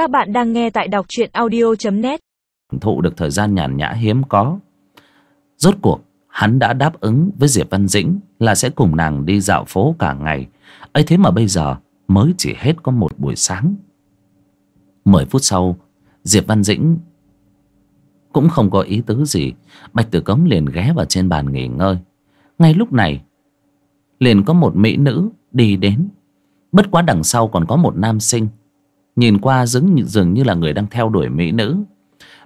Các bạn đang nghe tại đọc truyện audio.net Thụ được thời gian nhàn nhã hiếm có. Rốt cuộc, hắn đã đáp ứng với Diệp Văn Dĩnh Là sẽ cùng nàng đi dạo phố cả ngày. Ấy thế mà bây giờ mới chỉ hết có một buổi sáng. Mười phút sau, Diệp Văn Dĩnh cũng không có ý tứ gì. Bạch Tử Cống liền ghé vào trên bàn nghỉ ngơi. Ngay lúc này, liền có một mỹ nữ đi đến. Bất quá đằng sau còn có một nam sinh nhìn qua dường, dường như là người đang theo đuổi mỹ nữ.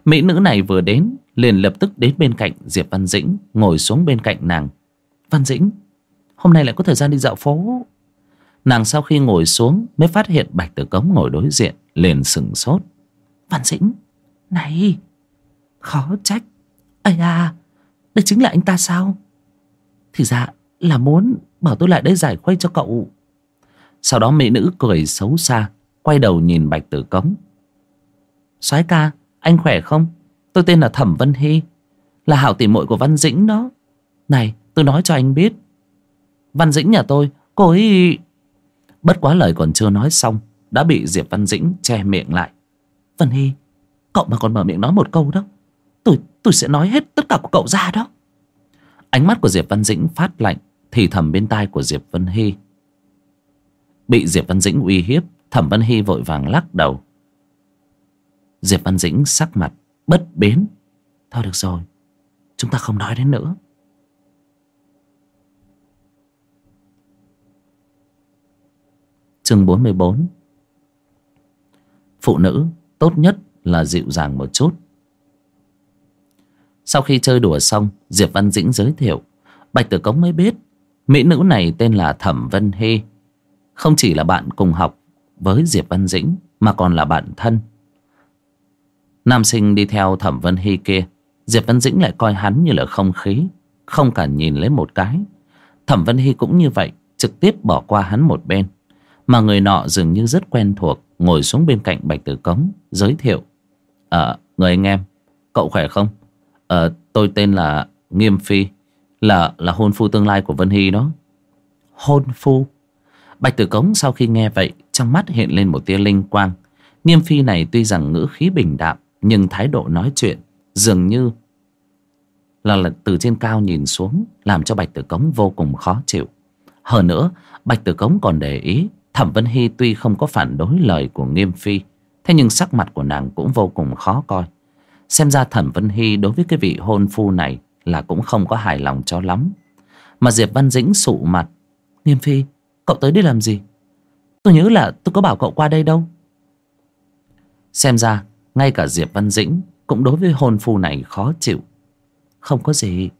Mỹ nữ này vừa đến liền lập tức đến bên cạnh diệp văn dĩnh ngồi xuống bên cạnh nàng. Văn dĩnh hôm nay lại có thời gian đi dạo phố. Nàng sau khi ngồi xuống mới phát hiện bạch tử cống ngồi đối diện liền sừng sốt. Văn dĩnh này khó trách. Ây à đây chính là anh ta sao? Thì ra là muốn bảo tôi lại đây giải khuây cho cậu. Sau đó mỹ nữ cười xấu xa quay đầu nhìn bạch tử cống. Soái ca, anh khỏe không? Tôi tên là thẩm vân hy, là hảo tỉ muội của văn dĩnh đó. Này, tôi nói cho anh biết. Văn dĩnh nhà tôi, cô ấy bất quá lời còn chưa nói xong, đã bị diệp văn dĩnh che miệng lại. Vân hy, cậu mà còn mở miệng nói một câu đó, tôi tôi sẽ nói hết tất cả của cậu ra đó. Ánh mắt của diệp văn dĩnh phát lạnh, thì thầm bên tai của diệp vân hy. Bị diệp văn dĩnh uy hiếp thẩm vân hy vội vàng lắc đầu. Diệp văn dĩnh sắc mặt bất biến. Thôi được rồi, chúng ta không nói đến nữa. Chương bốn mươi bốn. Phụ nữ tốt nhất là dịu dàng một chút. Sau khi chơi đùa xong, diệp văn dĩnh giới thiệu, bạch tử cống mới biết, mỹ nữ này tên là thẩm vân hy. Không chỉ là bạn cùng học với diệp văn dĩnh mà còn là bạn thân. Nam sinh đi theo thẩm vân hy kia diệp văn dĩnh lại coi hắn như là không khí không cả nhìn lấy một cái. Thẩm vân hy cũng như vậy trực tiếp bỏ qua hắn một bên mà người nọ dường như rất quen thuộc ngồi xuống bên cạnh bạch tử cống giới thiệu ờ người anh em cậu khỏe không? Ờ tôi tên là nghiêm phi là là hôn phu tương lai của vân hy đó. Hôn phu? Bạch tử cống sau khi nghe vậy trong mắt hiện lên một tia linh quang. Nghiêm phi này tuy rằng ngữ khí bình đạm nhưng thái độ nói chuyện dường như là, là từ trên cao nhìn xuống làm cho bạch tử cống vô cùng khó chịu. Hơn nữa bạch tử cống còn để ý thẩm vân hy tuy không có phản đối lời của nghiêm phi thế nhưng sắc mặt của nàng cũng vô cùng khó coi. Xem ra thẩm vân hy đối với cái vị hôn phu này là cũng không có hài lòng cho lắm. Mà diệp văn dĩnh sụ mặt nghiêm phi cậu tới đây làm gì? Tôi nhớ là tôi có bảo cậu qua đây đâu. Xem ra, ngay cả diệp văn dĩnh cũng đối với hôn phu này khó chịu. Không có gì.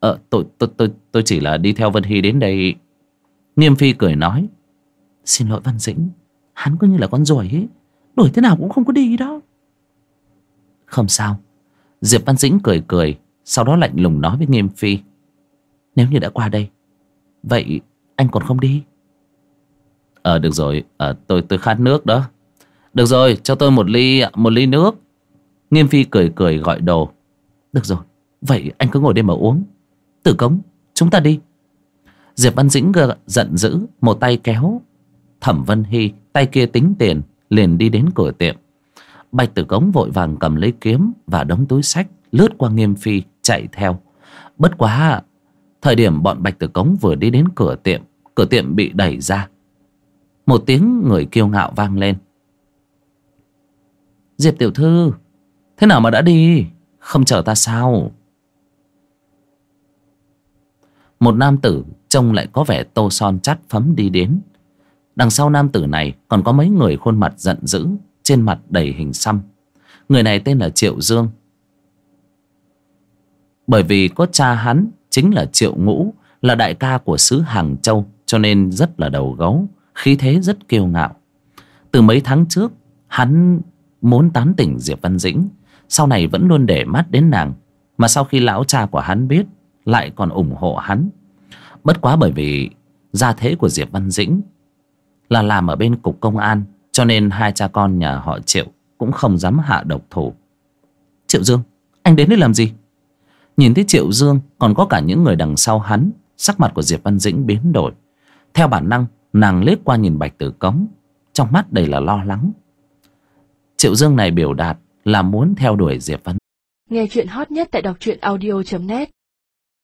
Ờ tôi tôi tôi tôi chỉ là đi theo vân hy đến đây. Nghiêm phi cười nói, xin lỗi văn dĩnh, hắn cứ như là con ruồi ấy, đuổi thế nào cũng không có đi đó. Không sao. Diệp văn dĩnh cười cười, sau đó lạnh lùng nói với nghiêm phi, nếu như đã qua đây, vậy anh còn không đi? Ờ được rồi. À, tôi tôi khát nước đó. Được rồi cho tôi một ly một ly nước. Nghiêm phi cười cười gọi đồ. Được rồi vậy anh cứ ngồi đây mà uống. Tử cống chúng ta đi. Diệp văn dĩnh giận dữ một tay kéo. Thẩm vân hy tay kia tính tiền liền đi đến cửa tiệm. Bạch tử cống vội vàng cầm lấy kiếm và đống túi sách lướt qua nghiêm phi chạy theo. Bất quá thời điểm bọn bạch tử cống vừa đi đến cửa tiệm cửa tiệm bị đẩy ra một tiếng người kiêu ngạo vang lên. Diệp tiểu thư, thế nào mà đã đi? Không chờ ta sao? Một nam tử trông lại có vẻ tô son chắt phấm đi đến. Đằng sau nam tử này còn có mấy người khuôn mặt giận dữ, trên mặt đầy hình xăm. Người này tên là triệu dương. Bởi vì có cha hắn chính là triệu ngũ, là đại ca của xứ hàng châu, cho nên rất là đầu gấu khí thế rất kiêu ngạo. Từ mấy tháng trước, hắn muốn tán tỉnh diệp văn dĩnh, sau này vẫn luôn để mắt đến nàng, mà sau khi lão cha của hắn biết, lại còn ủng hộ hắn. Bất quá bởi vì gia thế của diệp văn dĩnh là làm ở bên cục công an, cho nên hai cha con nhà họ triệu cũng không dám hạ độc thủ. Triệu dương, anh đến đây làm gì? Nhìn thấy triệu dương còn có cả những người đằng sau hắn, sắc mặt của diệp văn dĩnh biến đổi. Theo bản năng nàng liếc qua nhìn bạch tử cống, trong mắt đầy là lo lắng. Triệu Dương này biểu đạt là muốn theo đuổi Diệp Văn Nghe chuyện hot nhất tại đọc truyện audio.net